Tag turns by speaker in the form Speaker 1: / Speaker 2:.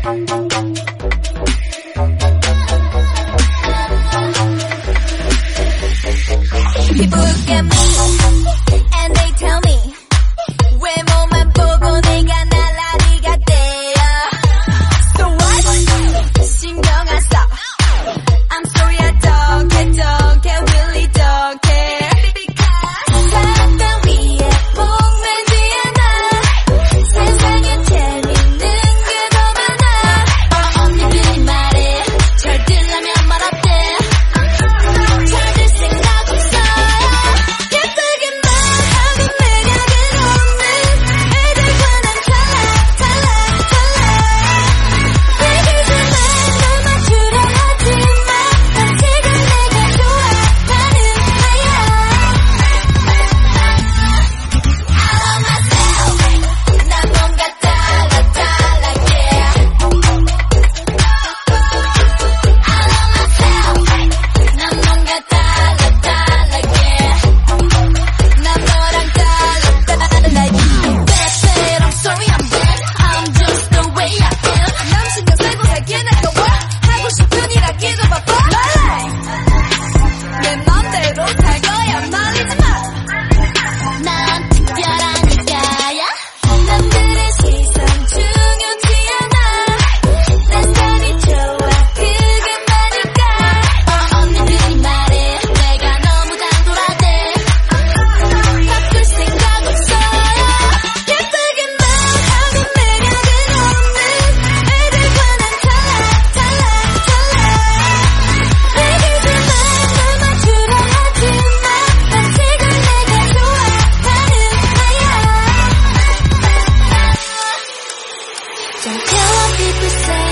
Speaker 1: People look at me Don't what people say